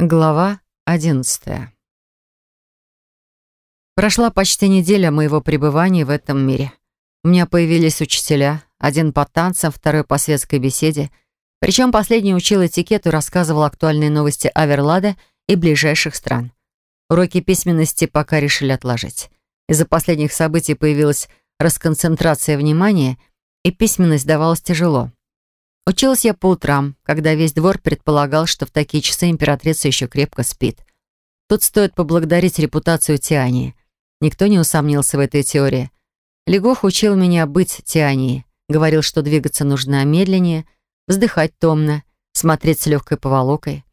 Глава одиннадцатая. Прошла почти неделя моего пребывания в этом мире. У меня появились учителя, один по танцам, второй по светской беседе. Причем последний учил этикету и рассказывал актуальные новости Аверлада и ближайших стран. Уроки письменности пока решили отложить. Из-за последних событий появилась расконцентрация внимания, и письменность давалась тяжело. Училась я по утрам, когда весь двор предполагал, что в такие часы императрица еще крепко спит. Тут стоит поблагодарить репутацию Тиании. Никто не усомнился в этой теории. Легох учил меня быть Тианией. Говорил, что двигаться нужно медленнее, вздыхать томно, смотреть с легкой поволокой.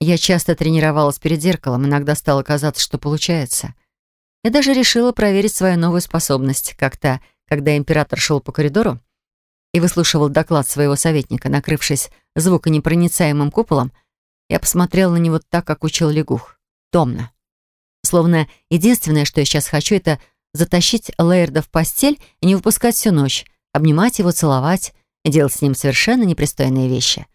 Я часто тренировалась перед зеркалом, иногда стало казаться, что получается. Я даже решила проверить свою новую способность, как-то, когда император шел по коридору, и выслушивал доклад своего советника, накрывшись звуконепроницаемым куполом, я посмотрела на него так, как учил лягух. Томно. Словно единственное, что я сейчас хочу, это затащить Лейерда в постель и не выпускать всю ночь, обнимать его, целовать делать с ним совершенно непристойные вещи.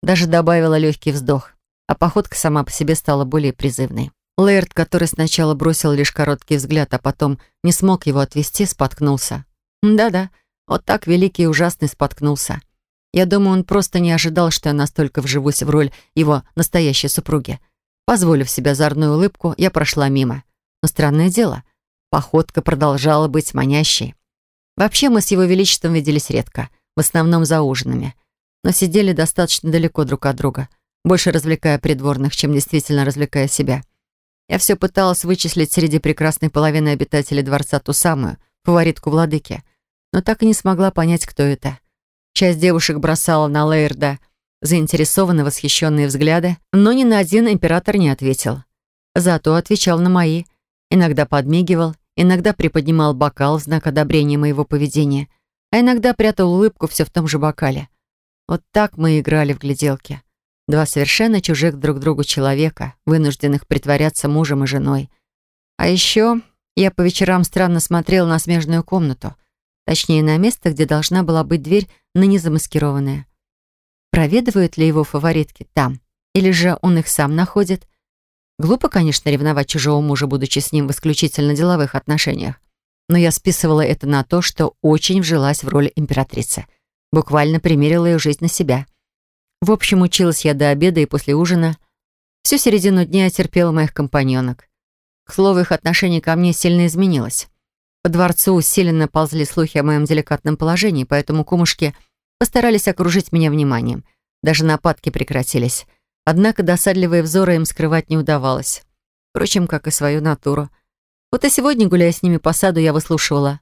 Даже добавила легкий вздох, а походка сама по себе стала более призывной. Лейерд, который сначала бросил лишь короткий взгляд, а потом не смог его отвести, споткнулся. Да-да, вот так великий и ужасный споткнулся. Я думаю, он просто не ожидал, что я настолько вживусь в роль его настоящей супруги. Позволив себе озорную улыбку, я прошла мимо. Но странное дело, походка продолжала быть манящей. Вообще мы с его величеством виделись редко, в основном за ужинами. Но сидели достаточно далеко друг от друга, больше развлекая придворных, чем действительно развлекая себя. Я все пыталась вычислить среди прекрасной половины обитателей дворца ту самую, фаворитку владыки — но так и не смогла понять, кто это. Часть девушек бросала на Лейерда заинтересованно восхищенные взгляды, но ни на один император не ответил. Зато отвечал на мои. Иногда подмигивал, иногда приподнимал бокал в знак одобрения моего поведения, а иногда прятал улыбку все в том же бокале. Вот так мы играли в гляделки. Два совершенно чужих друг другу человека, вынужденных притворяться мужем и женой. А еще я по вечерам странно смотрел на смежную комнату — Точнее, на место, где должна была быть дверь, но не замаскированная. Проведывают ли его фаворитки там? Или же он их сам находит? Глупо, конечно, ревновать чужого мужа, будучи с ним в исключительно деловых отношениях. Но я списывала это на то, что очень вжилась в роль императрицы. Буквально примерила ее жизнь на себя. В общем, училась я до обеда и после ужина. Всю середину дня терпела моих компаньонок. К слову, их отношение ко мне сильно изменилось. По дворцу усиленно ползли слухи о моем деликатном положении, поэтому кумушки постарались окружить меня вниманием. Даже нападки прекратились. Однако досадливые взоры им скрывать не удавалось. Впрочем, как и свою натуру. Вот и сегодня, гуляя с ними по саду, я выслушивала.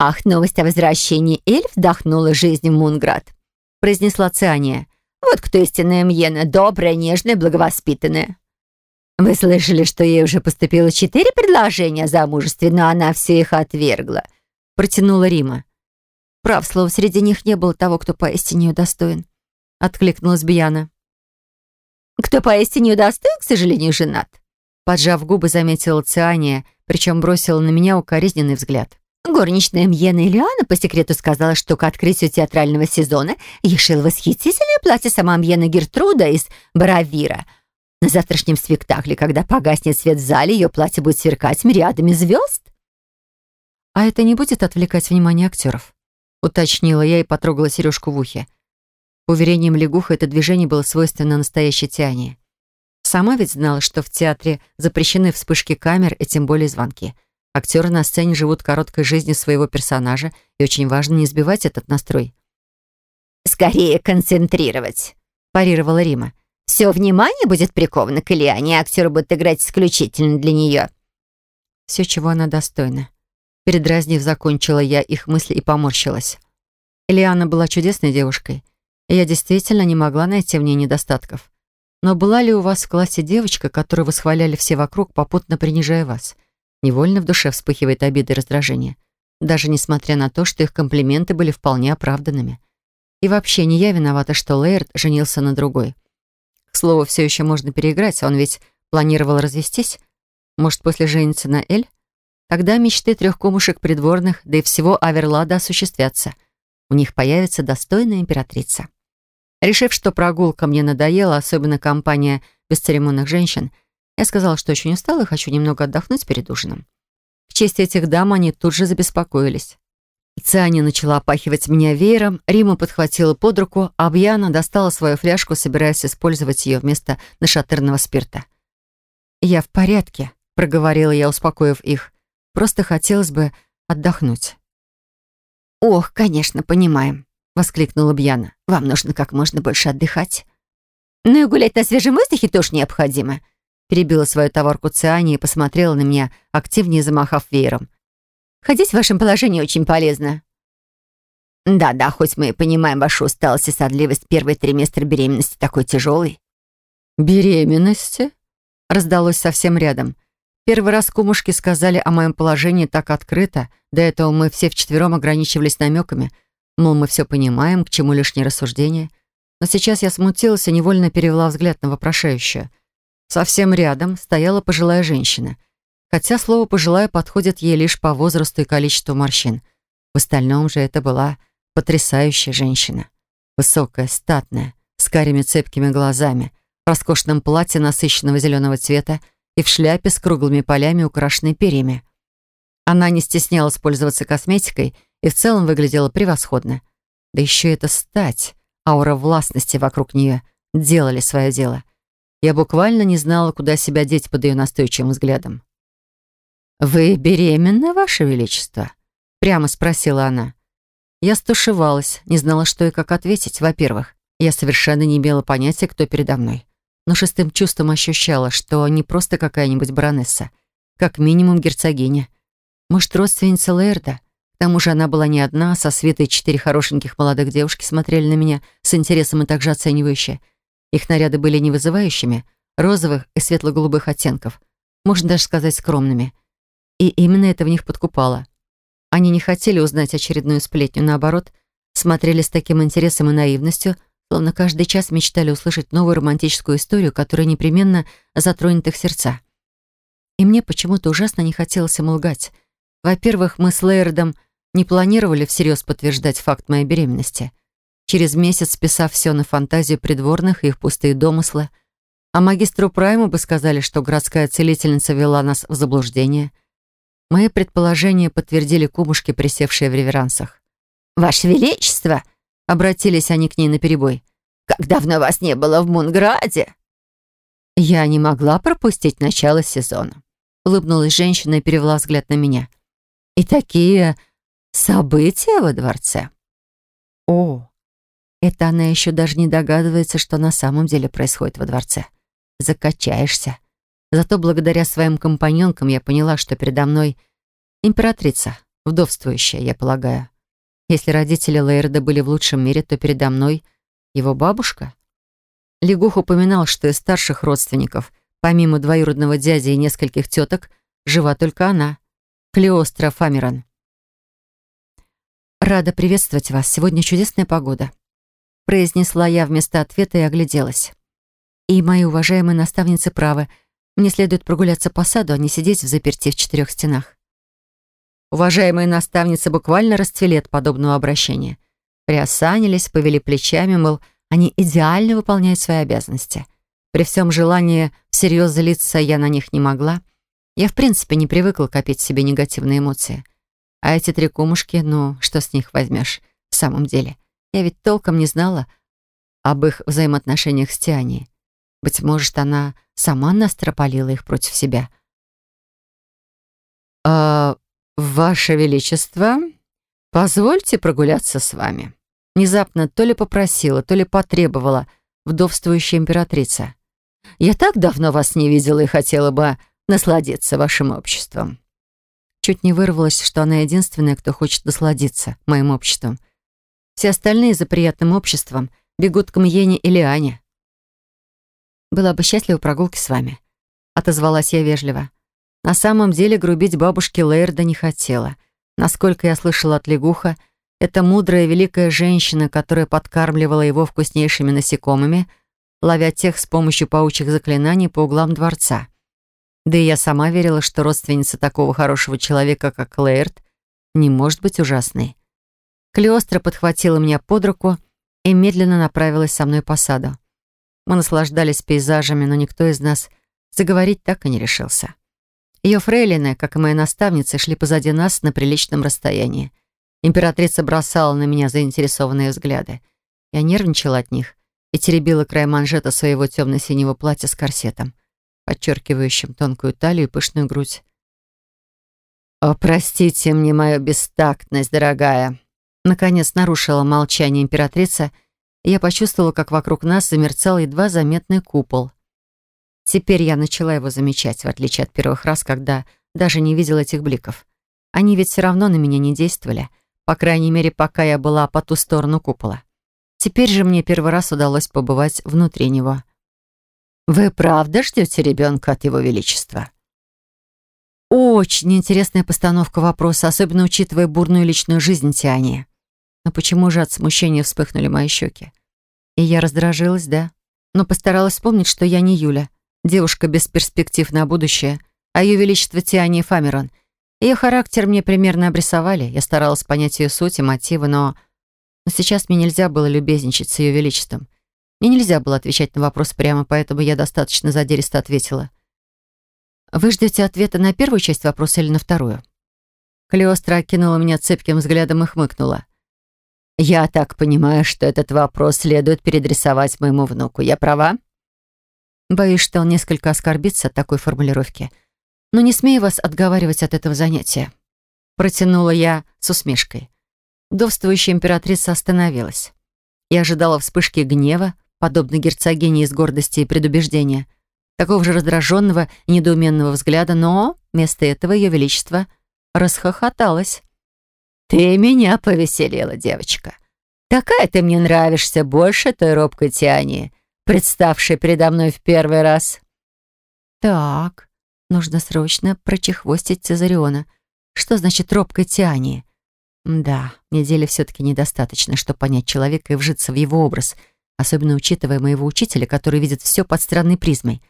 «Ах, новость о возвращении эльф вдохнула жизнь в Мунград», произнесла Циания. «Вот кто истинная Мьена, добрая, нежная, благовоспитанная». Вы слышали, что ей уже поступило четыре предложения о замужестве, но она все их отвергла?» Протянула Рима. «Прав слово, среди них не было того, кто поистине удостоен», — откликнулась Бьяна. «Кто поистине удостоен, к сожалению, женат», поджав губы, заметила Циания, причем бросила на меня укоризненный взгляд. Горничная Мьена Ильяна по секрету сказала, что к открытию театрального сезона ей шил восхитительное платье сама Мьена Гертруда из Баравира — на завтрашнем спектакле, когда погаснет свет в зале, ее платье будет сверкать мириадами звезд. «А это не будет отвлекать внимание актеров?» — уточнила я и потрогала сережку в ухе. По уверениям лягуха, это движение было свойственно настоящей Тиане. Сама ведь знала, что в театре запрещены вспышки камер и тем более звонки. Актеры на сцене живут короткой жизнью своего персонажа, и очень важно не сбивать этот настрой. «Скорее концентрировать», — парировала Рима. Все внимание будет приковано к Ильяне, и актеры будут играть исключительно для нее. Все, чего она достойна. Передразнив, закончила я их мысли и поморщилась. Ильяна была чудесной девушкой, и я действительно не могла найти в ней недостатков. Но была ли у вас в классе девочка, которую восхваляли все вокруг, попутно принижая вас? Невольно в душе вспыхивает обида и раздражение. Даже несмотря на то, что их комплименты были вполне оправданными. И вообще не я виновата, что Лейерд женился на другой. К слову, все еще можно переиграть, он ведь планировал развестись. Может, после жениться на Эль? Тогда мечты трех кумушек придворных, да и всего Аверлада осуществятся. У них появится достойная императрица. Решив, что прогулка мне надоела, особенно компания бесцеремонных женщин, я сказала, что очень устала и хочу немного отдохнуть перед ужином. В честь этих дам они тут же забеспокоились. Цианя начала опахивать меня веером, Рима подхватила под руку, а Бьяна достала свою фляжку, собираясь использовать ее вместо нашатырного спирта. «Я в порядке», — проговорила я, успокоив их. «Просто хотелось бы отдохнуть». «Ох, конечно, понимаем», — воскликнула Бьяна. «Вам нужно как можно больше отдыхать». «Ну и гулять на свежем воздухе тоже необходимо», — перебила свою товарку Циани и посмотрела на меня, активнее замахав веером. «Ходить в вашем положении очень полезно». «Да-да, хоть мы и понимаем вашу усталость и садливость, первый триместр беременности такой тяжелый». «Беременности?» — раздалось совсем рядом. Первый раз кумушки сказали о моем положении так открыто. До этого мы все вчетвером ограничивались намеками. Мол, мы все понимаем, к чему лишние рассуждения. Но сейчас я смутилась и невольно перевела взгляд на вопрошающую. Совсем рядом стояла пожилая женщина. Хотя слово «пожилая» подходит ей лишь по возрасту и количеству морщин. В остальном же это была потрясающая женщина. Высокая, статная, с карими цепкими глазами, в роскошном платье насыщенного зеленого цвета и в шляпе с круглыми полями, украшенной перьями. Она не стеснялась пользоваться косметикой и в целом выглядела превосходно. Да еще это стать, аура властности вокруг нее делали свое дело. Я буквально не знала, куда себя деть под ее настойчивым взглядом. «Вы беременна, Ваше Величество?» — прямо спросила она. Я стушевалась, не знала, что и как ответить. Во-первых, я совершенно не имела понятия, кто передо мной но шестым чувством ощущала, что не просто какая-нибудь баронесса, как минимум герцогиня. Может, родственница Лэрда? К тому же она была не одна, со Светой четыре хорошеньких молодых девушки смотрели на меня с интересом и также оценивающе. Их наряды были не вызывающими, розовых и светло-голубых оттенков, можно даже сказать скромными. И именно это в них подкупало. Они не хотели узнать очередную сплетню, наоборот, смотрели с таким интересом и наивностью, словно каждый час мечтали услышать новую романтическую историю, которая непременно затронет их сердца. И мне почему-то ужасно не хотелось им лгать. Во-первых, мы с Лейердом не планировали всерьез подтверждать факт моей беременности. Через месяц, списав все на фантазию придворных и их пустые домыслы, а магистру Прайму бы сказали, что городская целительница вела нас в заблуждение. Мои предположения подтвердили кумушки, присевшие в реверансах. «Ваше Величество!» Обратились они к ней наперебой. «Как давно вас не было в Мунграде?» «Я не могла пропустить начало сезона», — улыбнулась женщина и перевела взгляд на меня. «И такие события во дворце». «О, это она еще даже не догадывается, что на самом деле происходит во дворце. Закачаешься. Зато благодаря своим компаньонкам я поняла, что передо мной императрица, вдовствующая, я полагаю. Если родители Лейерда были в лучшем мире, то передо мной его бабушка. Лягух упоминал, что из старших родственников, помимо двоюродного дяди и нескольких теток, жива только она, Клеостра Фамерон. «Рада приветствовать вас. Сегодня чудесная погода», произнесла я вместо ответа и огляделась. «И мои уважаемые наставницы правы. Мне следует прогуляться по саду, а не сидеть в заперти в четырех стенах». Уважаемые наставницы буквально расцвели от подобного обращения. Приосанились, повели плечами, мол, они идеально выполняют свои обязанности. При всем желании всерьез злиться я на них не могла. Я в принципе не привыкла копить в себе негативные эмоции. А эти три кумушки, ну, что с них возьмешь? В самом деле, я ведь толком не знала об их взаимоотношениях с Тианией. Быть может, она сама настропалила их против себя. «А «Ваше Величество, позвольте прогуляться с вами». Внезапно то ли попросила, то ли потребовала вдовствующая императрица. «Я так давно вас не видела и хотела бы насладиться вашим обществом». Чуть не вырвалось, что она единственная, кто хочет насладиться моим обществом. Все остальные за приятным обществом бегут к Мьене или Ане. «Была бы счастлива прогулки с вами», — отозвалась я вежливо. На самом деле грубить бабушке Лейерда не хотела. Насколько я слышала от лягуха, это мудрая великая женщина, которая подкармливала его вкуснейшими насекомыми, ловя тех с помощью паучьих заклинаний по углам дворца. Да и я сама верила, что родственница такого хорошего человека, как Лейерд, не может быть ужасной. Клеостра подхватила меня под руку и медленно направилась со мной по саду. Мы наслаждались пейзажами, но никто из нас заговорить так и не решился. Ее фрейлины, как и мои наставницы, шли позади нас на приличном расстоянии. Императрица бросала на меня заинтересованные взгляды. Я нервничала от них и теребила край манжета своего темно-синего платья с корсетом, подчеркивающим тонкую талию и пышную грудь. «О, простите мне мою бестактность, дорогая!» Наконец нарушила молчание императрица, я почувствовала, как вокруг нас замерцал едва заметный купол. Теперь я начала его замечать, в отличие от первых раз, когда даже не видела этих бликов. Они ведь все равно на меня не действовали, по крайней мере, пока я была по ту сторону купола. Теперь же мне первый раз удалось побывать внутри него. «Вы правда ждете ребенка от его величества?» Очень интересная постановка вопроса, особенно учитывая бурную личную жизнь Тиани. Но почему же от смущения вспыхнули мои щеки? И я раздражилась, да, но постаралась вспомнить, что я не Юля, девушка без перспектив на будущее, а ее величество Тиани Фамерон. Ее характер мне примерно обрисовали, я старалась понять ее суть и мотивы, но... Но сейчас мне нельзя было любезничать с ее величеством. Мне нельзя было отвечать на вопрос прямо, поэтому я достаточно задиристо ответила. «Вы ждете ответа на первую часть вопроса или на вторую?» Калиостро окинула меня цепким взглядом и хмыкнула. «Я так понимаю, что этот вопрос следует передрисовать моему внуку. Я права?» Боюсь, что он несколько оскорбится от такой формулировки. Но не смею вас отговаривать от этого занятия. Протянула я с усмешкой. Вдовствующая императрица остановилась. Я ожидала вспышки гнева, подобной герцогине из гордости и предубеждения, такого же раздраженного и недоуменного взгляда, но вместо этого ее величество расхохоталось. «Ты меня повеселила, девочка. Такая ты мне нравишься больше той робкой Тиани, представшей передо мной в первый раз». «Так, нужно срочно прочехвостить Цезариона. Что значит робкой Тиани?» «Да, недели все-таки недостаточно, чтобы понять человека и вжиться в его образ, особенно учитывая моего учителя, который видит все под странной призмой.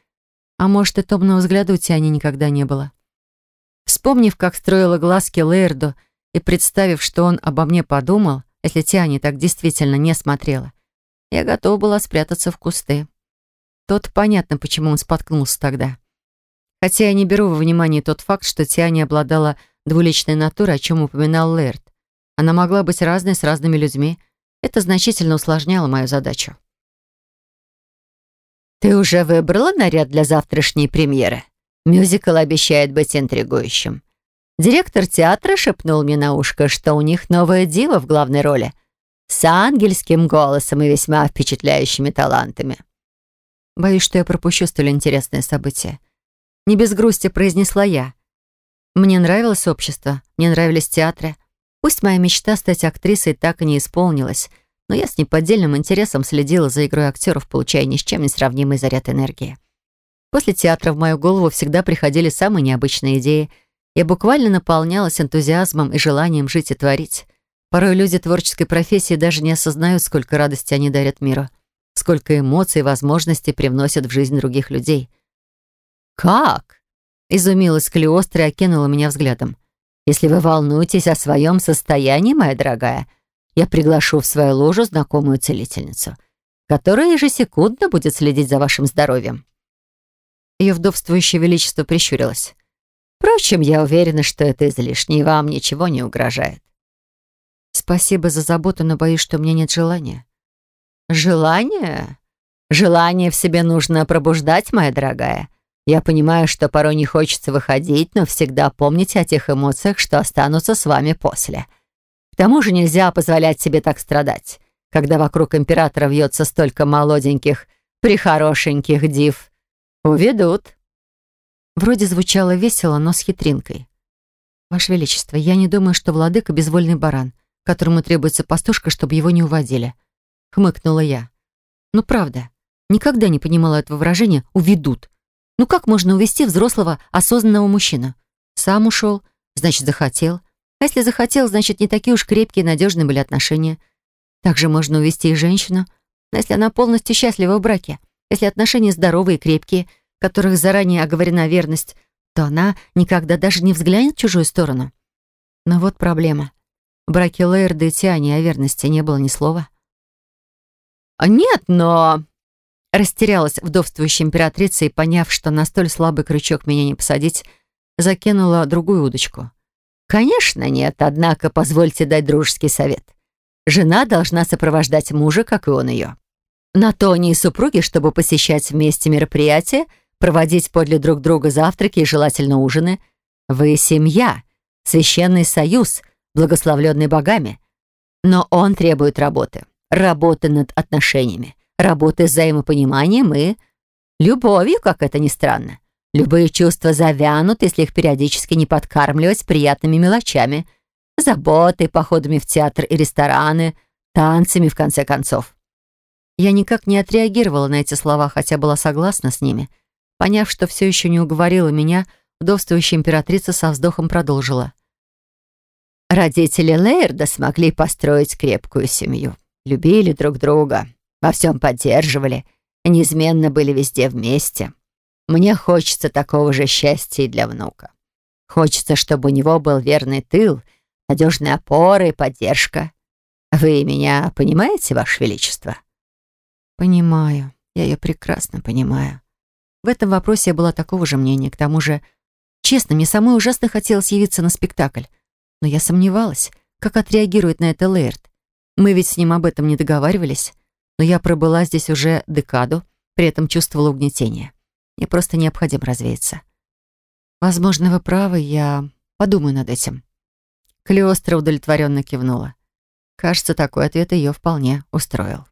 А может, и томного взгляда у Тиани никогда не было». Вспомнив, как строила глазки Лейрду, и представив, что он обо мне подумал, если Тиани так действительно не смотрела, я готова была спрятаться в кусты. Тут понятно, почему он споткнулся тогда. Хотя я не беру во внимание тот факт, что Тиани обладала двуличной натурой, о чем упоминал Лэрд. Она могла быть разной с разными людьми. Это значительно усложняло мою задачу. «Ты уже выбрала наряд для завтрашней премьеры? Мюзикл обещает быть интригующим. Директор театра шепнул мне на ушко, что у них новая дива в главной роли. С ангельским голосом и весьма впечатляющими талантами. Боюсь, что я пропущу столь интересное событие. Не без грусти произнесла я. Мне нравилось общество, мне нравились театры. Пусть моя мечта стать актрисой так и не исполнилась, но я с неподдельным интересом следила за игрой актеров, получая ни с чем не сравнимый заряд энергии. После театра в мою голову всегда приходили самые необычные идеи — я буквально наполнялась энтузиазмом и желанием жить и творить. Порой люди творческой профессии даже не осознают, сколько радости они дарят миру, сколько эмоций и возможностей привносят в жизнь других людей. «Как?» — изумилась Клеостра и окинула меня взглядом. «Если вы волнуетесь о своем состоянии, моя дорогая, я приглашу в свою ложу знакомую целительницу, которая ежесекундно будет следить за вашим здоровьем». Ее вдовствующее величество прищурилось. Впрочем, я уверена, что это излишне, и вам ничего не угрожает. Спасибо за заботу, но боюсь, что у меня нет желания. Желание? Желание в себе нужно пробуждать, моя дорогая. Я понимаю, что порой не хочется выходить, но всегда помните о тех эмоциях, что останутся с вами после. К тому же нельзя позволять себе так страдать, когда вокруг императора вьется столько молоденьких, прихорошеньких див. Уведут. Вроде звучало весело, но с хитринкой. «Ваше Величество, я не думаю, что владыка — безвольный баран, которому требуется пастушка, чтобы его не уводили», — хмыкнула я. «Ну, правда, никогда не понимала этого выражения «уведут». Ну как можно увести взрослого, осознанного мужчину? Сам ушел, значит, захотел. А если захотел, значит, не такие уж крепкие и надежные были отношения. Также можно увести и женщину, но если она полностью счастлива в браке, если отношения здоровые и крепкие — которых заранее оговорена верность, то она никогда даже не взглянет в чужую сторону. Но вот проблема. В браке Лейерда и Тиани о верности не было ни слова. «Нет, но...» растерялась вдовствующая императрица и, поняв, что на столь слабый крючок меня не посадить, закинула другую удочку. «Конечно нет, однако позвольте дать дружеский совет. Жена должна сопровождать мужа, как и он ее. На то они и супруги, чтобы посещать вместе мероприятия, проводить подле друг друга завтраки и желательно ужины. Вы семья, священный союз, благословленный богами. Но он требует работы. Работы над отношениями. Работы с взаимопониманием и любовью, как это ни странно. Любые чувства завянут, если их периодически не подкармливать приятными мелочами. Заботой, походами в театр и рестораны, танцами, в конце концов. Я никак не отреагировала на эти слова, хотя была согласна с ними. Поняв, что все еще не уговорила меня, вдовствующая императрица со вздохом продолжила. Родители Лейерда смогли построить крепкую семью. Любили друг друга, во всем поддерживали, неизменно были везде вместе. Мне хочется такого же счастья и для внука. Хочется, чтобы у него был верный тыл, надежная опора и поддержка. Вы меня понимаете, Ваше Величество? Понимаю. Я ее прекрасно понимаю. В этом вопросе я была такого же мнения. К тому же, честно, мне самой ужасно хотелось явиться на спектакль. Но я сомневалась, как отреагирует на это Лейерт. Мы ведь с ним об этом не договаривались. Но я пробыла здесь уже декаду, при этом чувствовала угнетение. Мне просто необходимо развеяться. Возможно, вы правы, я подумаю над этим. Клеостра удовлетворенно кивнула. Кажется, такой ответ ее вполне устроил.